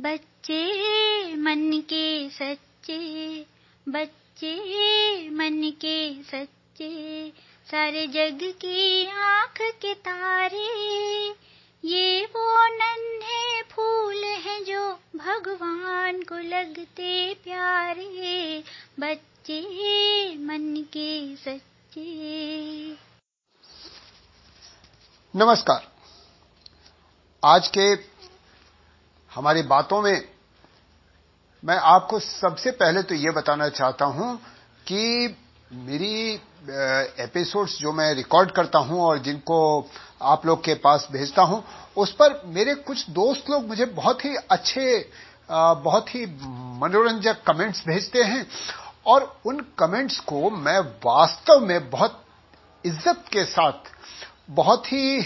बच्चे मन के सच्चे, बच्चे मन के सच्चे, सारे जग की आँख के तारे, ये वो नन्हे फूल हैं जो भगवान को लगते प्यारे, बच्चे मन के सच्चे। नमस्कार। आज के हमारी बातों में मैं आपको सबसे पहले तो ये बताना चाहता हूँ कि मेरी एपिसोड्स जो मैं रिकॉर्ड करता हूँ और जिनको आप लोग के पास भेजता हूँ उस पर मेरे कुछ दोस्त लोग मुझे बहुत ही अच्छे बहुत ही मनोरंजक कमेंट्स भेजते हैं और उन कमेंट्स को मैं वास्तव में बहुत इज़्ज़त के साथ बहुत ही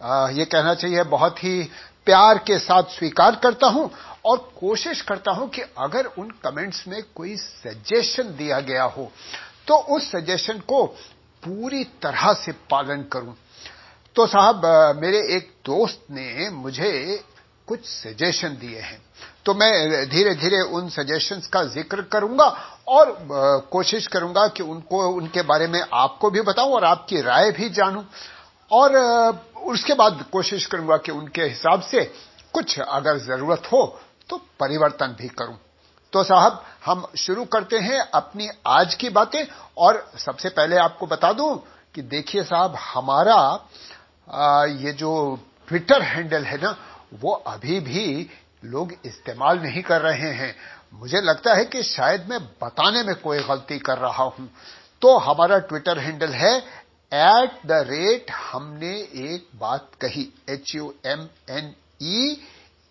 आ, ये कहना चाहिए बहुत ही प्यार के साथ स्वीकार करता हूँ और कोशिश करता हूँ कि अगर उन कमेंट्स में कोई सजेशन दिया गया हो तो उस सजेशन को पूरी तरह से पालन करूँ। तो साहब मेरे एक दोस्त ने मुझे कुछ सजेशन दिए हैं। तो मैं धीरे धीरे उन सजेशंस का ज़िक्र करूँगा और कोशिश करूँगा कि उनको, उनके बारे में आपको भी बताऊँ और आपकी राय भी जानूं। और उसके बाद कोशिश करूँगा कि उनके हिसाब से कुछ अगर ज़रूरत हो तो परिवर्तन भी करूँ। तो साहब, हम शुरू करते हैं अपनी आज की बातें और सबसे पहले आपको बता दूँ कि देखिए साहब, हमारा ये जो ट्विटर हैंडल है ना, वो अभी भी लोग इस्तेमाल नहीं कर रहे हैं। मुझे लगता है कि शायद मैं बताने में कोई गलती कर रहा हूँ। तो हमारा ट्विटर हैंडल है एट द रेट हमने एक बात कही H U M N E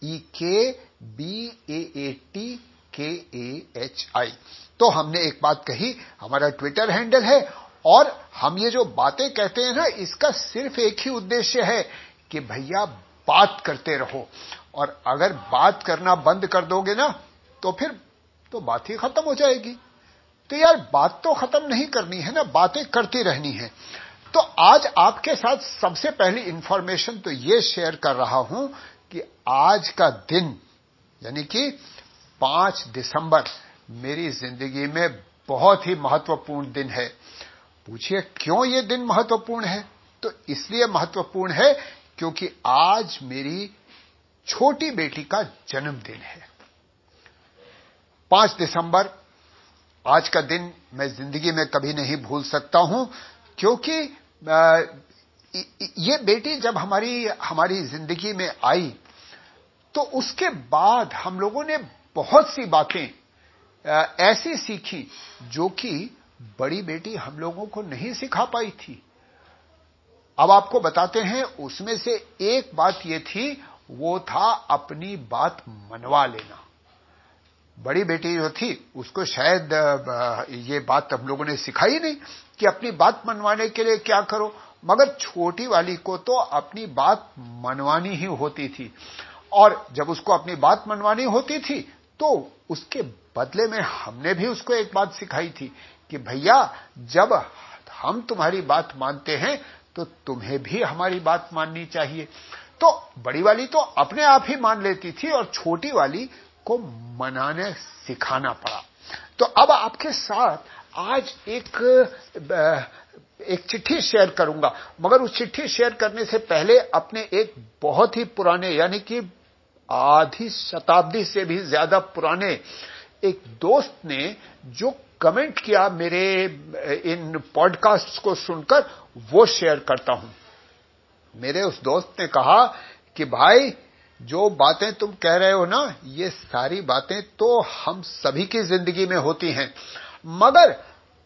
E K B A A T के ए एच आई तो हमने एक बात कही, हमारा ट्विटर हैंडल है, और हम ये जो बातें कहते हैं ना, इसका सिर्फ़ एक ही उद्देश्य है कि भैया बात करते रहो। और अगर बात करना बंद कर दोगे ना तो फिर तो बात ही खत्म हो जाएगी। तो यार बात तो खत्म नहीं करनी है ना, बातें करती रहनी है। तो आज आपके साथ सबसे पहली इंफॉर्मेशन तो ये शेयर कर रहा हूँ कि आज का दिन, यानी कि पाँच दिसंबर, मेरी ज़िंदगी में बहुत ही महत्वपूर्ण दिन है। पूछिए, क्यों ये दिन महत्वपूर्ण है? तो इसलिए महत्वपूर्ण है क्योंकि आज मेरी छोटी बेटी का जन्मदिन है। पाँच दिसंबर, आज का दिन मैं ज़िंदगी में कभी नहीं भूल सकता हूँ, क्योंकि ये बेटी जब हमारी हमारी ज़िंदगी में आई तो उसके बाद हम लोगों ने बहुत सी बातें ऐसी सीखी जो कि बड़ी बेटी हम लोगों को नहीं सिखा पाई थी। अब आपको बताते हैं, उसमें से एक बात यह थी, वो था अपनी बात मनवा लेना। बड़ी बेटी जो थी, उसको शायद ये बात हम लोगों ने सिखाई नहीं कि अपनी बात मनवाने के लिए क्या करो? मगर छोटी वाली को तो अपनी बात मनवानी ही होती थी। और जब उसको अपनी बात मनवानी होती थी तो उसके बदले में हमने भी उसको एक बात सिखाई थी कि भैया, जब हम तुम्हारी बात मानते हैं तो तुम्हें भी हमारी बात माननी चाहिए। तो बड़ी वाली तो अपने आप ही मान लेती थी और छोटी वाली को मनाने सिखाना पड़ा। तो अब आपके साथ आज एक एक चिट्ठी शेयर करूँगा। मगर उस चिट्ठी शेयर करने से पहले अपने एक बहुत ही पुराने, यानी कि आधी शताब्दी से भी ज़्यादा पुराने एक दोस्त ने जो कमेंट किया मेरे, इन पॉडकास्ट को सुनकर, वो शेयर करता हूँ। मेरे उस दोस्त ने कहा कि, भाई, जो बातें तुम कह रहे हो ना, ये सारी बातें तो हम सभी की ज़िंदगी में होती हैं। मगर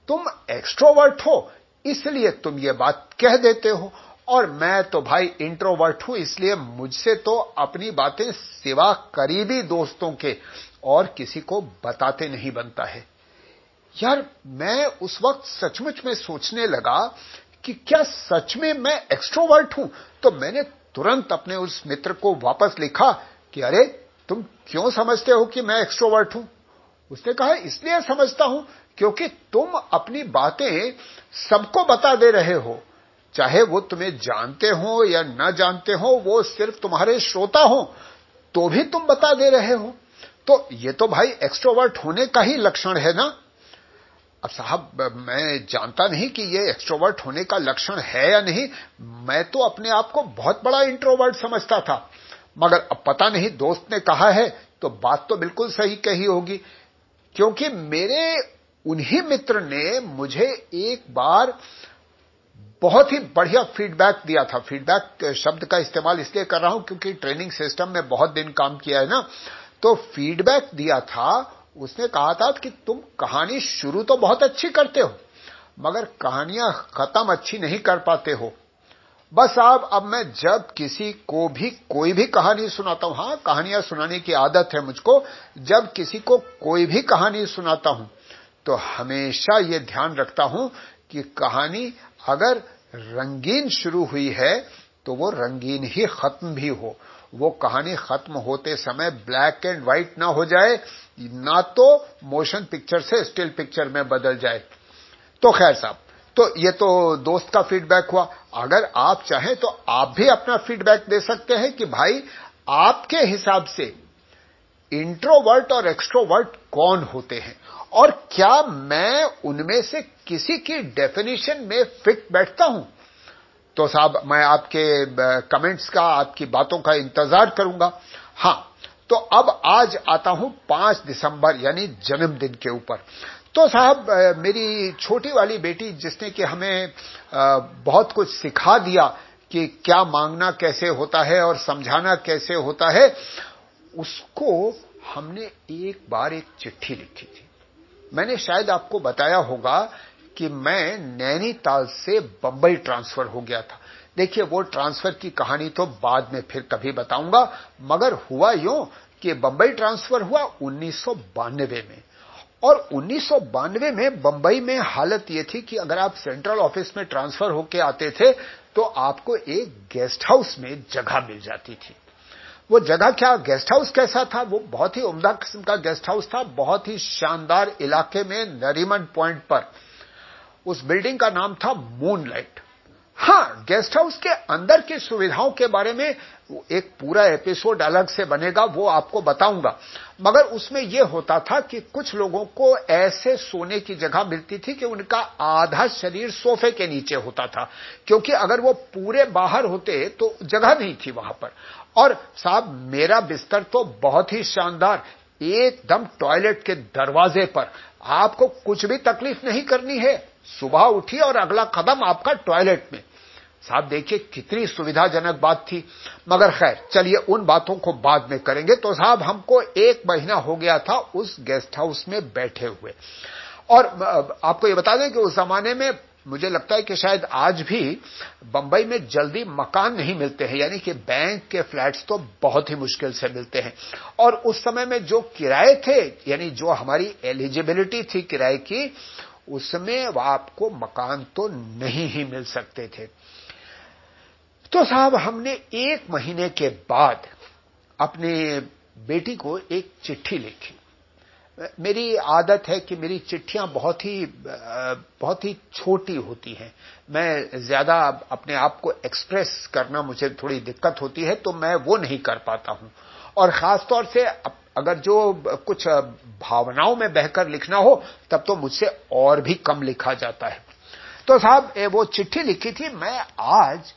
तुम एक्स्ट्रोवर्ट हो, इसलिए तुम ये बात कह देते हो। और मैं तो भाई इंट्रोवर्ट हूँ, इसलिए मुझसे तो अपनी बातें सिवा करीबी दोस्तों के और किसी को बताते नहीं बनता है। यार, मैं उस वक्त सचमुच में सोचने लगा कि क्या सच में मैं एक्स्ट्रोवर्ट हूँ? तो मैंने तुरंत अपने उस मित्र को वापस लिखा कि, अरे, तुम क्यों समझते हो कि मैं एक्स्ट्रोवर्ट हूँ? उसने कहा, इसलिए समझता हूँ क्योंकि तुम अपनी बातें सबको बता दे रहे हो। चाहे वो तुम्हें जानते हो या न जानते हो, वो सिर्फ़ तुम्हारे श्रोता हो तो भी तुम बता दे रहे हो। तो ये तो भाई एक्सट्रोवर्ट होने का ही लक्षण है ना? अब साहब, मैं जानता नहीं कि ये एक्सट्रोवर्ट होने का लक्षण है या नहीं। मैं तो अपने आप को बहुत बड़ा इंट्रोवर्ट समझता था। मगर अब पता नहीं, दोस्त ने कहा है तो बात तो बिल्कुल सही कही होगी। क्योंकि मेरे उन्हीं मित्र ने मुझे एक बार बहुत ही बढ़िया फीडबैक दिया था। फीडबैक शब्द का इस्तेमाल इसलिए कर रहा हूँ क्योंकि ट्रेनिंग सिस्टम में बहुत दिन काम किया है ना। तो फीडबैक दिया था। उसने कहा था कि तुम कहानी शुरू तो बहुत अच्छी करते हो, मगर कहानियाँ खत्म अच्छी नहीं कर पाते हो। बस आप अब मैं जब किसी को भी, कोई भी कहानी सुनाता हूँ, हाँ, कहानियाँ सुनाने की आदत है मुझको, जब किसी को कोई भी कहानी सुनाता हूँ तो हमेशा ये ध्यान रखता हूँ कि कहानी अगर रंगीन शुरू हुई है तो वो रंगीन ही खत्म भी हो। वो कहानी खत्म होते समय ब्लैक एंड व्हाइट ना हो जाए, ना तो मोशन पिक्चर से स्टिल पिक्चर में बदल जाए। तो खैर साहब तो ये तो दोस्त का फीडबैक हुआ। अगर आप चाहें तो आप भी अपना फीडबैक दे सकते हैं कि भाई, आपके हिसाब से इंट्रोवर्ट और एक्सट्रोवर्ट कौन होते हैं? और क्या मैं उनमें से किसी की डेफिनेशन में फिट बैठता हूँ? तो साहब, मैं आपके कमेंट्स का, आपकी बातों का इंतज़ार करूँगा। हाँ तो अब आज आता हूँ पाँच दिसंबर, यानी जन्मदिन के ऊपर। तो साहब मेरी छोटी वाली बेटी जिसने कि हमें बहुत कुछ सिखा दिया कि क्या मांगना कैसे होता है और समझाना कैसे होता है, उसको हमने एक बार एक चिट्ठी लिखी थी। मैंने शायद आपको बताया होगा कि मैं नैनीताल से बंबई ट्रांसफ़र हो गया था। देखिए, वो ट्रांसफ़र की कहानी तो बाद में फिर कभी बताऊँगा, मगर हुआ यूँ कि बंबई ट्रांसफ़र हुआ उन्नीस सौ बानवे में। और उन्नीस सौ बानवे में बंबई में हालत ये थी कि अगर आप सेंट्रल ऑफ़िस में ट्रांसफ़र होके आते थे तो आपको एक गेस्ट हाउस में जगह मिल जाती थी। वो जगह क्या गेस्ट हाउस कैसा था? वो बहुत ही उम्दा किस्म का गेस्ट हाउस था, बहुत ही शानदार इलाके में नरीमन पॉइंट पर। उस बिल्डिंग का नाम था मूनलाइट हाँ, गेस्ट हाउस के अंदर की सुविधाओं के बारे में एक पूरा एपिसोड अलग से बनेगा, वो आपको बताऊँगा। मगर उसमें यह होता था कि कुछ लोगों को ऐसे सोने की जगह मिलती थी कि उनका आधा शरीर सोफे के नीचे होता था। क्योंकि अगर वो पूरे बाहर होते तो जगह नहीं थी वहाँ पर। और साहब, मेरा बिस्तर तो बहुत ही शानदार, एकदम टॉयलेट के दरवाजे पर। आपको कुछ भी तकलीफ़ नहीं करनी है। सुबह उठी और अगला कदम आपका टॉयलेट में। साहब, देखिए, कितनी सुविधाजनक बात थी। मगर खैर, चलिए, उन बातों को बाद में करेंगे। तो साहब, हमको एक महीना हो गया था उस गेस्ट हाउस में बैठे हुए। और आपको ये बता दें कि उस जमाने में मुझे लगता है कि शायद आज भी बंबई में जल्दी मकान नहीं मिलते हैं, यानी कि बैंक के फ्लैट्स तो बहुत ही मुश्किल से मिलते हैं। और उस समय में जो किराए थे, यानी जो हमारी एलिजिबिलिटी थी किराए की, उसमें आपको मकान तो नहीं ही मिल सकते थे। तो साहब, हमने एक महीने के बाद अपने बेटी को एक चिट्ठी लिखी। मेरी आदत है कि मेरी चिट्ठियाँ बहुत ही बहुत ही छोटी होती हैं। मैं ज़्यादा अपने आप को एक्सप्रेस करना मुझे थोड़ी दिक्कत होती है तो मैं वो नहीं कर पाता हूँ। और खासतौर से अगर जो कुछ भावनाओं में बहकर लिखना हो, तब तो मुझसे और भी कम लिखा जाता है। तो साहब वो चिट्ठी लिखी थी, मैं आज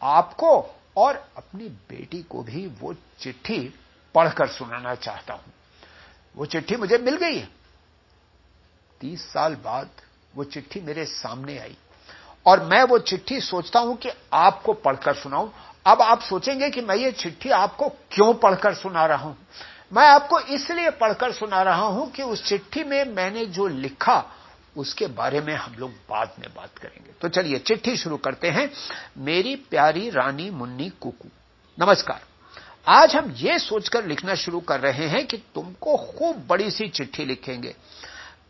आपको और अपनी बेटी को भी वो चिट्ठी पढ़कर सुनाना चाहता हूँ। वो चिट्ठी मुझे मिल गई है। तीस साल बाद वो चिट्ठी मेरे सामने आई। और मैं वो चिट्ठी सोचता हूँ कि आपको पढ़कर सुनाऊं। अब आप सोचेंगे कि मैं ये चिट्ठी आपको क्यों पढ़कर सुना रहा हूँ? मैं आपको इसलिए पढ़कर सुना रहा हूँ कि उस चिट्ठी में मैंने जो लिखा, उसके बारे में हम लोग बाद में बात करेंगे। तो चलिए, चिट्ठी शुरू करते हैं। मेरी प्यारी रानी मुन्नी कुकू। नमस्कार। आज हम ये सोचकर लिखना शुरू कर रहे हैं कि तुमको खूब बड़ी सी चिट्ठी लिखेंगे।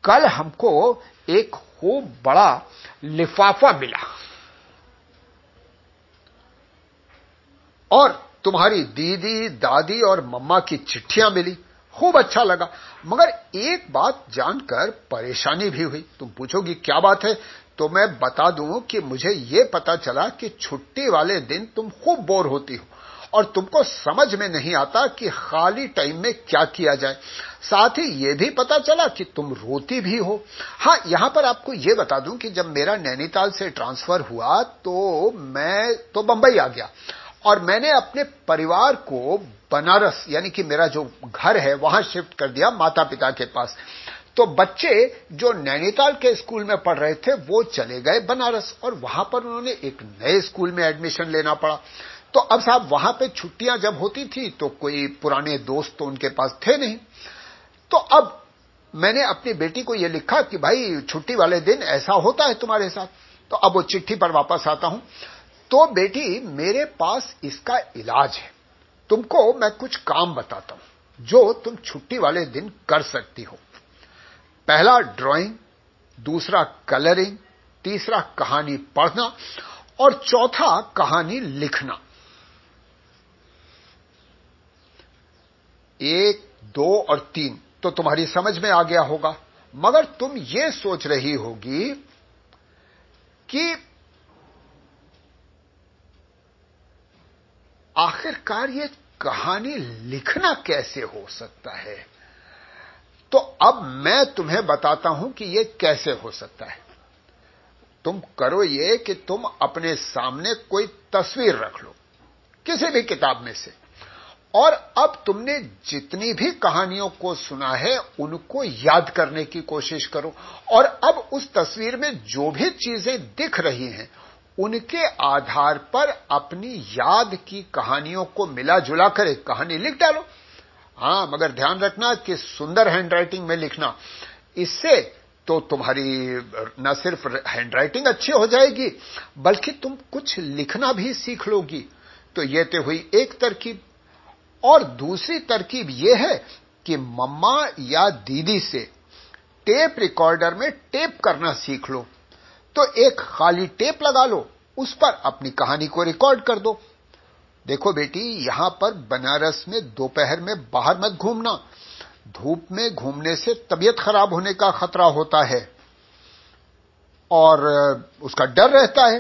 कल हमको एक खूब बड़ा लिफाफा मिला। और तुम्हारी दीदी, दादी और मम्मा की चिट्ठियाँ मिली। खूब अच्छा लगा। मगर एक बात जानकर परेशानी भी हुई। तुम पूछोगी, क्या बात है? तो मैं बता दूँ कि मुझे यह पता चला कि छुट्टी वाले दिन तुम खूब बोर होती हो। और तुमको समझ में नहीं आता कि खाली टाइम में क्या किया जाए। साथ ही यह भी पता चला कि तुम रोती भी हो। हाँ, यहाँ पर आपको यह बता दूँ कि जब मेरा नैनीताल से ट्रांसफ़र हुआ तो मैं तो बंबई आ गया। और मैंने अपने परिवार को बनारस, यानी कि मेरा जो घर है, वहाँ शिफ्ट कर दिया माता पिता के पास। तो बच्चे जो नैनीताल के स्कूल में पढ़ रहे थे, वो चले गए बनारस और वहाँ पर उन्होंने एक नए स्कूल में एडमिशन लेना पड़ा। तो अब साहब वहाँ पे छुट्टियाँ जब होती थी तो कोई पुराने दोस्त तो उनके पास थे नहीं। तो अब मैंने अपनी बेटी को यह लिखा कि भाई, छुट्टी वाले दिन ऐसा होता है तुम्हारे साथ। तो अब वो चिट्ठी पर वापस आता हूँ। तो बेटी, मेरे पास इसका इलाज है। तुमको मैं कुछ काम बताता हूँ, जो तुम छुट्टी वाले दिन कर सकती हो। पहला ड्राइंग दूसरा कलरिंग तीसरा कहानी पढ़ना, और चौथा कहानी लिखना। एक, दो और तीन। तो तुम्हारी समझ में आ गया होगा। मगर तुम ये सोच रही होगी कि आखिरकार ये कहानी लिखना कैसे हो सकता है? तो अब मैं तुम्हें बताता हूँ कि ये कैसे हो सकता है। तुम करो ये कि तुम अपने सामने कोई तस्वीर रख लो, किसी भी किताब में से। और अब तुमने जितनी भी कहानियों को सुना है, उनको याद करने की कोशिश करो। और अब उस तस्वीर में जो भी चीज़ें दिख रही हैं, उनके आधार पर अपनी याद की कहानियों को मिला जुला कर एक कहानी लिख डालो। हाँ, मगर ध्यान रखना कि सुंदर हैंडराइटिंग में लिखना, इससे तो तुम्हारी, न सिर्फ़ हैंडराइटिंग अच्छी हो जाएगी, बल्कि तुम कुछ लिखना भी सीख लोगी। तो ये तो हुई एक तरकीब। और दूसरी तरकीब यह है कि मम्मा या दीदी से टेप रिकॉर्डर में टेप करना सीख लो। तो एक खाली टेप लगा लो, उस पर अपनी कहानी को रिकॉर्ड कर दो। देखो बेटी, यहाँ पर बनारस में दोपहर में बाहर मत घूमना। धूप में घूमने से तबीयत खराब होने का खतरा होता है और उसका डर रहता है।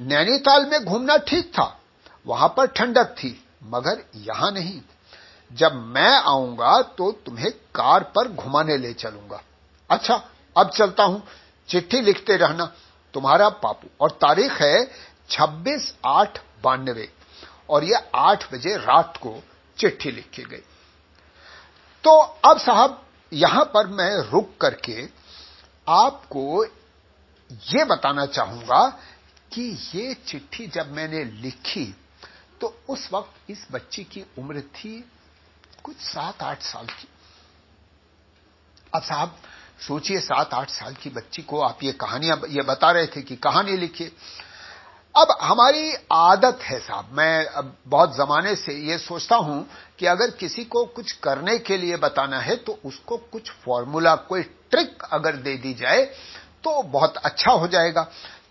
नैनीताल में घूमना ठीक था, वहाँ पर ठंडक थी। मगर यहाँ नहीं। जब मैं आऊँगा तो तुम्हें कार पर घुमाने ले चलूँगा। अच्छा अब चलता हूँ। चिट्ठी लिखते रहना। तुम्हारा पापू। और तारीख है छब्बीस आठ बानवे। और यह आठ बजे रात को चिट्ठी लिखी गई। तो अब साहब, यहाँ पर मैं रुक करके आपको यह बताना चाहूँगा कि ये चिट्ठी जब मैंने लिखी तो उस वक्त इस बच्ची की उम्र थी कुछ सात आठ साल की। अब साहब, सोचिए सात आठ साल की बच्ची को आप ये कहानियाँ ये बता रहे थे कि कहानी लिखिए अब हमारी आदत है साहब, मैं अब बहुत जमाने से ये सोचता हूँ कि अगर किसी को कुछ करने के लिए बताना है तो उसको कुछ फॉर्मूला, कोई ट्रिक अगर दे दी जाए तो बहुत अच्छा हो जाएगा।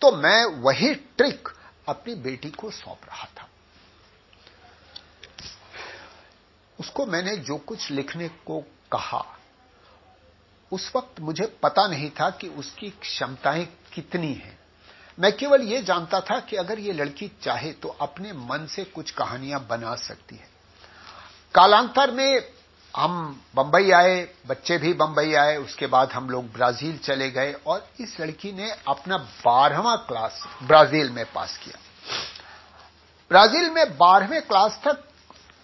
तो मैं वही ट्रिक अपनी बेटी को सौंप रहा था। उसको मैंने जो कुछ लिखने को कहा, उस वक्त मुझे पता नहीं था कि उसकी क्षमताएँ कितनी हैं। मैं केवल यह जानता था कि अगर ये लड़की चाहे तो अपने मन से कुछ कहानियाँ बना सकती है। कालांतर में हम बंबई आए, बच्चे भी बंबई आए, उसके बाद हम लोग ब्राज़ील चले गए और इस लड़की ने अपना बारहवा क्लास ब्राज़ील में पास किया। ब्राज़ील में बारहवें क्लास तक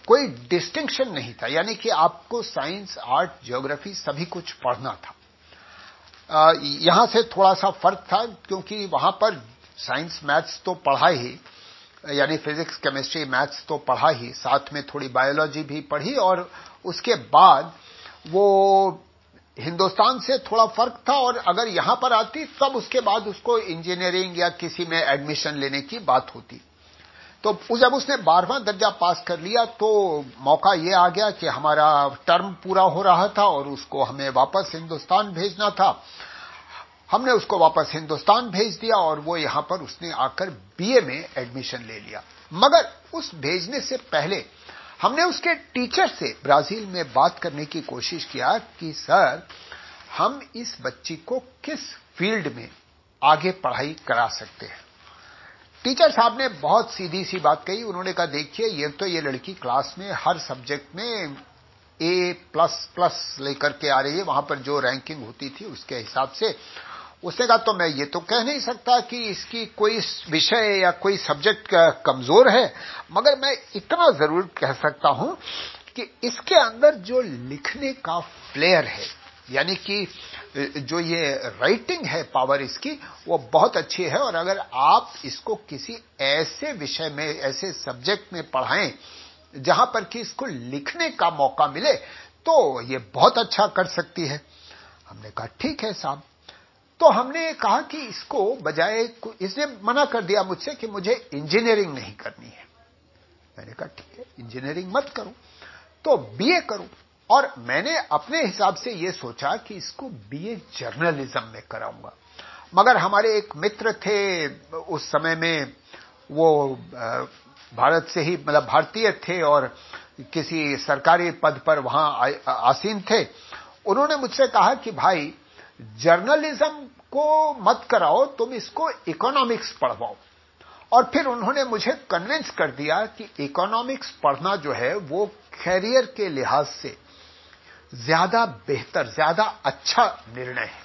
कोई डिस्टिंक्शन नहीं था। यानी कि आपको साइंस आर्ट ज्योग्राफी सभी कुछ पढ़ना था। यहाँ से थोड़ा सा फ़र्क था क्योंकि वहाँ पर साइंस मैथ्स तो पढ़ा ही, यानी फिजिक्स केमिस्ट्री मैथ्स तो पढ़ा ही, साथ में थोड़ी बायोलॉजी भी पढ़ी और उसके बाद वो हिंदुस्तान से थोड़ा फ़र्क था और अगर यहाँ पर आती तब उसके बाद उसको इंजीनियरिंग या किसी में एडमिशन लेने की बात होती। तो जब उसने बारहवा दर्जा पास कर लिया तो मौका यह आ गया कि हमारा टर्म पूरा हो रहा था और उसको हमें वापस हिंदुस्तान भेजना था। हमने उसको वापस हिंदुस्तान भेज दिया और वो यहाँ पर उसने आकर बीए में एडमिशन ले लिया। मगर उस भेजने से पहले हमने उसके टीचर से ब्राज़ील में बात करने की कोशिश किया कि, सर, हम इस बच्ची को किस फ़ील्ड में आगे पढ़ाई करा सकते हैं? टीचर साहब ने बहुत सीधी सी बात कही, उन्होंने कहा, देखिए, ये तो ये लड़की क्लास में हर सब्जेक्ट में ए प्लस प्लस लेकर के आ रही है, वहाँ पर जो रैंकिंग होती थी उसके हिसाब से। उसने कहा तो मैं ये तो कह नहीं सकता कि इसकी कोई विषय या कोई सब्जेक्ट कमज़ोर है, मगर मैं इतना ज़रूर कह सकता हूँ कि इसके अंदर जो लिखने का फ्लेयर है यानी कि जो ये राइटिंग है पावर इसकी, वो बहुत अच्छी है और अगर आप इसको किसी ऐसे विषय में, ऐसे सब्जेक्ट में पढ़ाएँ, जहाँ पर कि इसको लिखने का मौका मिले तो ये बहुत अच्छा कर सकती है। हमने कहा, ठीक है साहब। तो हमने कहा कि इसको बजाय इसने मना कर दिया मुझसे कि मुझे इंजीनियरिंग नहीं करनी है। मैंने कहा, ठीक है इंजीनियरिंग मत करूँ। तो बीए करूँ। और मैंने अपने हिसाब से यह सोचा कि इसको बीए जर्नलिज्म में कराऊँगा। मगर हमारे एक मित्र थे उस समय में, वो भारत से ही मतलब भारतीय थे और किसी सरकारी पद पर वहाँ आसीन थे। उन्होंने मुझसे कहा कि, भाई, जर्नलिज्म को मत कराओ, तुम इसको इकोनॉमिक्स पढ़वाओ। और फिर उन्होंने मुझे कन्विंस कर दिया कि इकोनॉमिक्स पढ़ना जो है, वो कैरियर के लिहाज से ज़्यादा बेहतर, ज़्यादा अच्छा निर्णय है।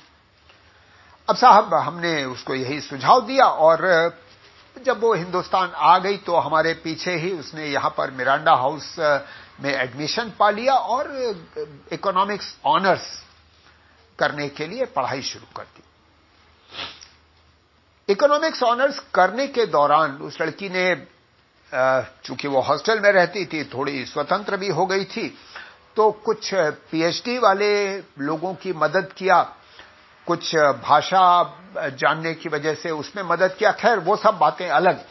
अब साहब, हमने उसको यही सुझाव दिया और जब वो हिंदुस्तान आ गई तो हमारे पीछे ही उसने यहाँ पर मिरांडा हाउस में एडमिशन पा लिया और इकोनॉमिक्स ऑनर्स करने के लिए पढ़ाई शुरू कर दी। इकोनॉमिक्स ऑनर्स करने के दौरान उस लड़की ने चूँकि वो हॉस्टल में रहती थी, थोड़ी स्वतंत्र भी हो गई थी तो कुछ पीएचडी वाले लोगों की मदद किया, कुछ भाषा जानने की वजह से उसमें मदद किया। खैर, वो सब बातें अलग।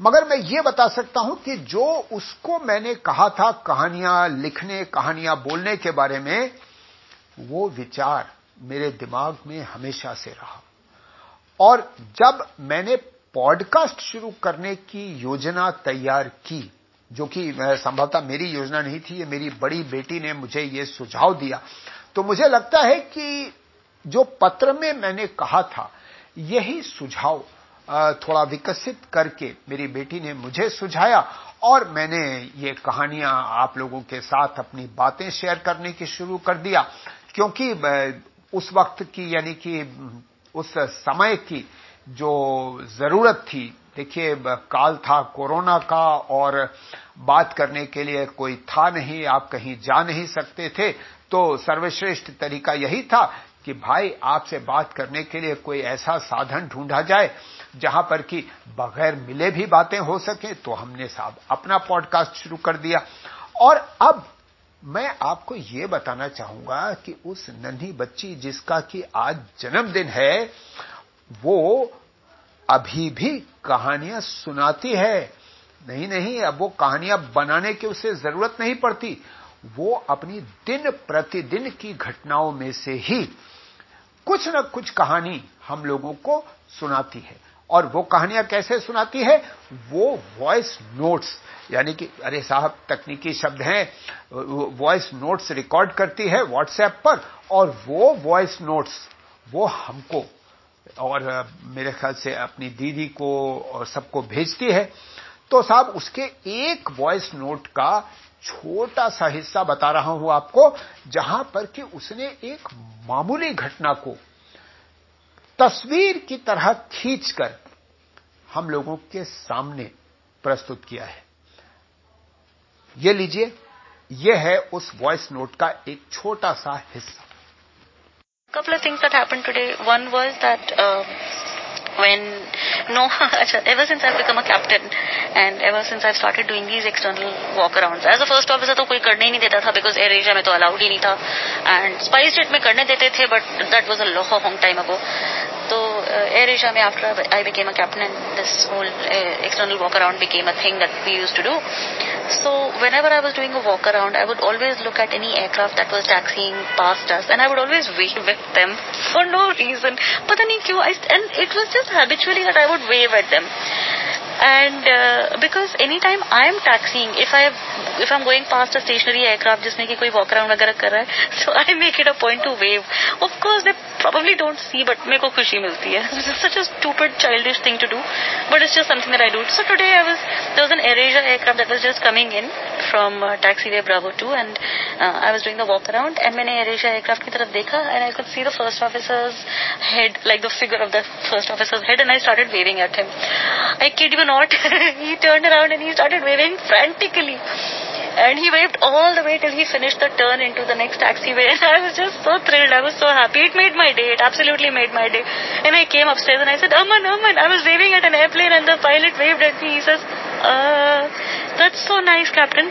मगर मैं ये बता सकता हूँ कि जो उसको मैंने कहा था, कहानियाँ लिखने, कहानियाँ बोलने के बारे में, वो विचार मेरे दिमाग में हमेशा से रहा। और जब मैंने पॉडकास्ट शुरू करने की योजना तैयार की जो कि संभवतः मेरी योजना नहीं थी, ये मेरी बड़ी बेटी ने मुझे ये सुझाव दिया। तो मुझे लगता है कि जो पत्र में मैंने कहा था, यही सुझाव थोड़ा विकसित करके मेरी बेटी ने मुझे सुझाया और मैंने ये कहानियाँ आप लोगों के साथ अपनी बातें शेयर करने की शुरू कर दिया। क्योंकि उस वक्त की, यानी कि, उस समय की जो ज़रूरत थी देखिए, काल था कोरोना का और बात करने के लिए कोई था नहीं, आप कहीं जा नहीं सकते थे। तो सर्वश्रेष्ठ तरीका यही था कि भाई, आपसे बात करने के लिए कोई ऐसा साधन ढूंढा जाए जहाँ पर कि बगैर मिले भी बातें हो सके तो हमने साहब अपना पॉडकास्ट शुरू कर दिया। और अब मैं आपको ये बताना चाहूँगा कि उस नन्ही बच्ची जिसका कि आज जन्मदिन है, वो अभी भी कहानियाँ सुनाती है। नहीं नहीं, अब वो कहानियाँ बनाने की उसे ज़रूरत नहीं पड़ती। वो अपनी दिन प्रतिदिन की घटनाओं में से ही कुछ न कुछ कहानी हम लोगों को सुनाती है। और वो कहानियाँ कैसे सुनाती है? वो वॉइस नोट्स यानी कि, अरे साहब, तकनीकी शब्द हैं वॉइस नोट्स रिकॉर्ड करती है व्हाट्सएप पर, और वो वॉइस नोट्स वो हमको और मेरे ख्याल से अपनी दीदी को और सबको भेजती है। तो साहब, उसके एक वॉइस नोट का छोटा सा हिस्सा बता रहा हूँ आपको, जहाँ पर कि उसने एक मामूली घटना को तस्वीर की तरह खींचकर हम लोगों के सामने प्रस्तुत किया है। ये लीजिए, यह है उस वॉइस नोट का एक छोटा सा हिस्सा। couple of things that happened today. One was that uh, when no, ever since I've become a captain and ever since I've started doing these external walkarounds, as a first officer तो कोई करने ही नहीं देता था because Air Asia में तो allowed ही नहीं था and Spice Jet में करने देते थे but that was a long time ago. So uh, Air Asia में after I became a captain and this whole uh, external walk around became a thing that we used to do. So whenever I was doing a walk around, I would always look at any aircraft that was taxiing past us and I would always wave at them for no reason. But then and it was just habitually that I would wave at them. And uh, because anytime I am taxiing, if I if I'm going past a stationary aircraft जिसमें कि कोई walk around वगैरह कर रहा है, so I make it a point to wave. Of course, they probably don't see, but मेरे को खुशी मिलती है. This is such a stupid, childish thing to do, but it's just something that I do. So today I was there was an AirAsia aircraft that was just coming in from uh, taxiway Bravo 2, and uh, I was doing the walk around, and मैंने AirAsia aircraft की तरफ देखा, and I could see the first officer's head, like the figure of the first officer's head, and I started waving at him. I kid you not, he turned around and he started waving frantically. And he waved all the way till he finished the turn into the next taxiway. And I was just so thrilled. I was so happy. It made my day. It absolutely made my day. And I came upstairs and I said, Aman, Aman, I was waving at an airplane and the pilot waved at me. He says, uh, that's so nice, Captain.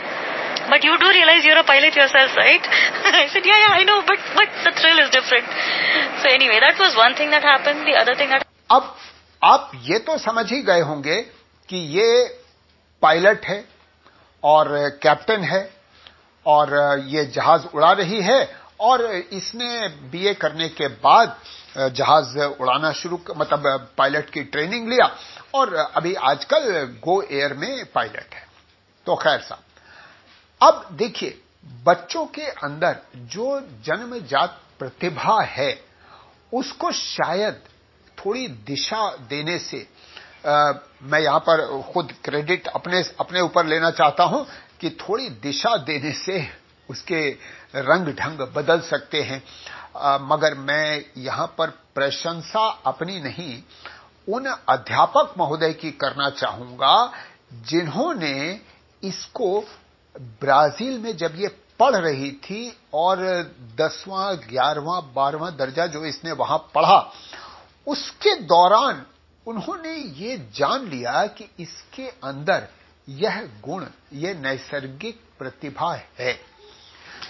But you do realize you're a pilot yourself, right? I said, yeah, yeah, I know, but, but the thrill is different. So anyway, that was one thing that happened. The other thing that... अब आप ये तो समझ ही गए होंगे कि ये pilot है और कैप्टन है और ये जहाज़ उड़ा रही है और इसने बीए करने के बाद जहाज़ उड़ाना शुरू मतलब पायलट की ट्रेनिंग लिया और अभी आजकल गो एयर में पायलट है। तो खैर साहब, अब देखिए, बच्चों के अंदर जो जन्मजात प्रतिभा है, उसको शायद थोड़ी दिशा देने से आ, मैं यहाँ पर खुद क्रेडिट अपने अपने ऊपर लेना चाहता हूँ कि थोड़ी दिशा देने से उसके रंग ढंग बदल सकते हैं। आ, मगर मैं यहाँ पर प्रशंसा अपनी नहीं उन अध्यापक महोदय की करना चाहूँगा जिन्होंने इसको ब्राज़ील में जब ये पढ़ रही थी और दसवां ग्यारहवां बारहवां दर्जा जो इसने वहाँ पढ़ा उसके दौरान उन्होंने ये जान लिया कि इसके अंदर यह गुण, ये नैसर्गिक प्रतिभा है।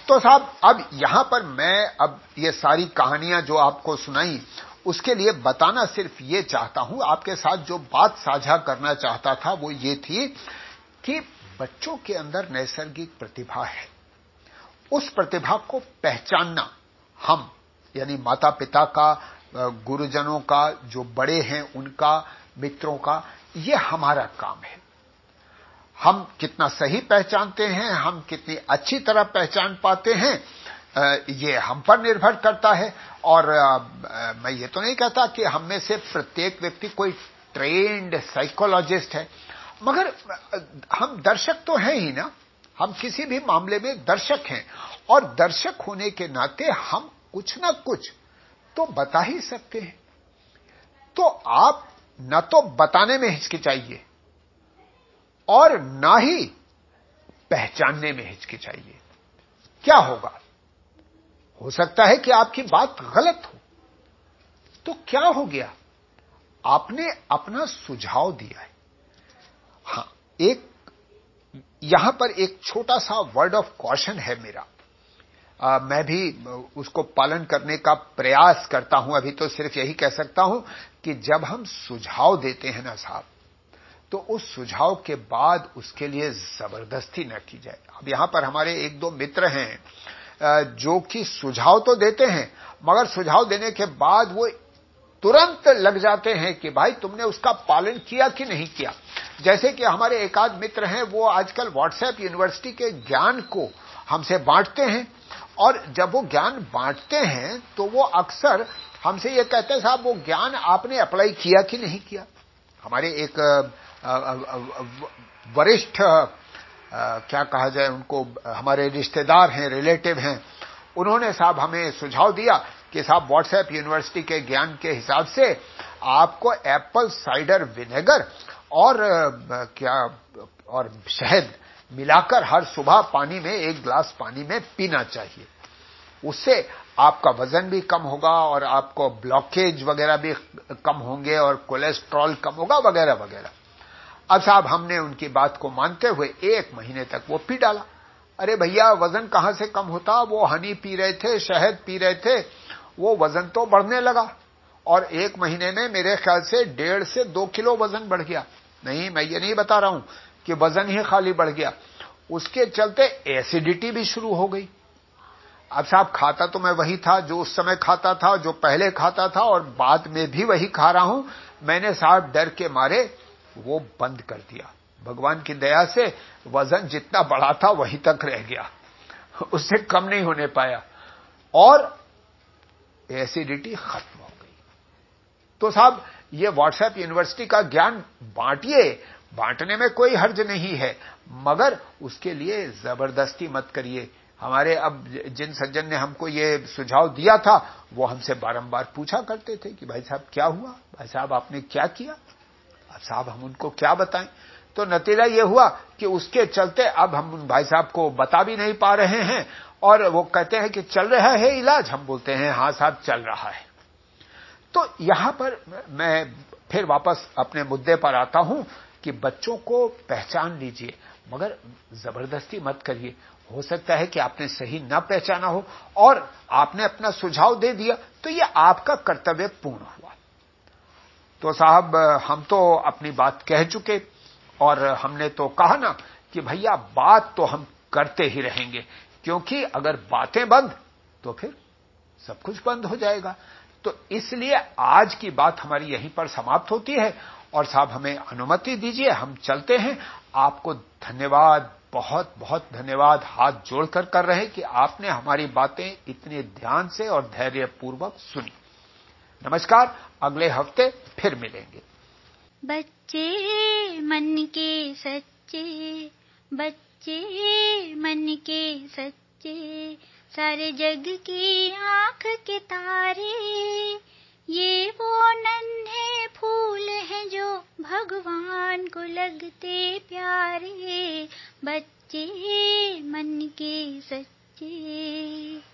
तो साहब, अब यहाँ पर मैं अब ये सारी कहानियाँ जो आपको सुनाई, उसके लिए बताना सिर्फ़ ये चाहता हूँ, आपके साथ जो बात साझा करना चाहता था वो ये थी कि बच्चों के अंदर नैसर्गिक प्रतिभा है। उस प्रतिभा को पहचानना हम, यानी माता पिता का गुरुजनों का, जो बड़े हैं, उनका, मित्रों का, ये हमारा काम है। हम कितना सही पहचानते हैं, हम कितनी अच्छी तरह पहचान पाते हैं ये हम पर निर्भर करता है। और मैं ये तो नहीं कहता कि हम में से प्रत्येक व्यक्ति कोई ट्रेंड साइकोलॉजिस्ट है। मगर हम दर्शक तो हैं ही ना। हम किसी भी मामले में दर्शक हैं। और दर्शक होने के नाते हम कुछ ना कुछ तो बता ही सकते हैं। तो आप न तो बताने में हिचकिचाइए और ना ही पहचानने में हिचकिचाइए। क्या होगा? हो सकता है कि आपकी बात गलत हो। तो क्या हो गया? आपने अपना सुझाव दिया है। हाँ, एक, यहाँ पर एक छोटा सा वर्ड ऑफ़ कॉशन है मेरा। आ, मैं भी उसको पालन करने का प्रयास करता हूँ। अभी तो सिर्फ़ यही कह सकता हूँ कि जब हम सुझाव देते हैं ना साहब तो उस सुझाव के बाद उसके लिए ज़बरदस्ती न की जाए। अब यहाँ पर हमारे एक दो मित्र हैं जो कि सुझाव तो देते हैं मगर सुझाव देने के बाद वो तुरंत लग जाते हैं कि भाई तुमने उसका पालन किया कि नहीं किया। जैसे कि हमारे एकाध मित्र हैं वो आजकल व्हाट्सएप यूनिवर्सिटी के ज्ञान को हमसे बांटते हैं और जब वो ज्ञान बांटते हैं तो वो अक्सर हमसे ये कहते हैं, साहब, वो ज्ञान आपने अप्लाई किया कि नहीं किया? हमारे एक वरिष्ठ क्या कहा जाए उनको, हमारे रिश्तेदार हैं, रिलेटिव हैं, उन्होंने, साहब, हमें सुझाव दिया कि, साहब, व्हाट्सएप यूनिवर्सिटी के ज्ञान के हिसाब से आपको एप्पल साइडर विनेगर और क्या, और शहद मिलाकर हर सुबह पानी में, एक गिलास पानी में पीना चाहिए। उससे आपका वज़न भी कम होगा और आपको ब्लॉकेज वगैरह भी कम होंगे और कोलेस्ट्रॉल कम होगा वगैरह वगैरह। अब साहब, हमने उनकी बात को मानते हुए एक महीने तक वो पी डाला। अरे भैया, वज़न कहाँ से कम होता? वो हनी पी रहे थे, शहद पी रहे थे, वो वज़न तो बढ़ने लगा। और एक महीने में मेरे ख्याल से डेढ़ से दो किलो वज़न बढ़ गया। नहीं, मैं ये नहीं बता रहा हूँ कि वज़न ही खाली बढ़ गया। उसके चलते एसिडिटी भी शुरू हो गई। अब साहब खाता तो मैं वही था जो उस समय खाता था, जो पहले खाता था और बाद में भी वही खा रहा हूँ। मैंने साहब डर के मारे, वो बंद कर दिया। भगवान की दया से वज़न जितना बढ़ा था वहीं तक रह गया। उससे कम नहीं होने पाया। और एसिडिटी खत्म हो गई। तो साहब, ये व्हाट्सएप यूनिवर्सिटी का ज्ञान बांटिए बांटने में कोई हर्ज नहीं है, मगर उसके लिए ज़बरदस्ती मत करिए। हमारे अब जिन सज्जन ने हमको ये सुझाव दिया था, वो हमसे बारंबार पूछा करते थे कि भाई साहब क्या हुआ? भाई साहब, आपने क्या किया? अब साहब, हम उनको क्या बताएँ? तो नतीजा ये हुआ कि उसके चलते अब हम उन भाई साहब को बता भी नहीं पा रहे हैं और वो कहते हैं कि चल रहा है इलाज। हम बोलते हैं हाँ साहब, चल रहा है। तो यहाँ पर मैं फिर वापस अपने मुद्दे पर आता हूँ। कि बच्चों को पहचान लीजिए, मगर ज़बरदस्ती मत करिए। हो सकता है कि आपने सही न पहचाना हो और आपने अपना सुझाव दे दिया तो ये आपका कर्तव्य पूर्ण हुआ। तो साहब, हम तो अपनी बात कह चुके और हमने तो कहा ना कि भैया, बात तो हम करते ही रहेंगे, क्योंकि अगर बातें बंद तो फिर सब कुछ बंद हो जाएगा। तो इसलिए आज की बात हमारी यहीं पर समाप्त होती है और साहब हमें अनुमति दीजिए, हम चलते हैं। आपको धन्यवाद, बहुत बहुत धन्यवाद, हाथ जोड़कर कर रहे कि आपने हमारी बातें इतने ध्यान से और धैर्यपूर्वक सुनी। नमस्कार, अगले हफ़्ते फिर मिलेंगे। बच्चे मन के सच्चे, बच्चे मन के सच्चे, सारे जग की आँख के तारे। ये वो नन्हे फूल हैं जो भगवान को लगते प्यारे। बच्चे मन के सच्चे।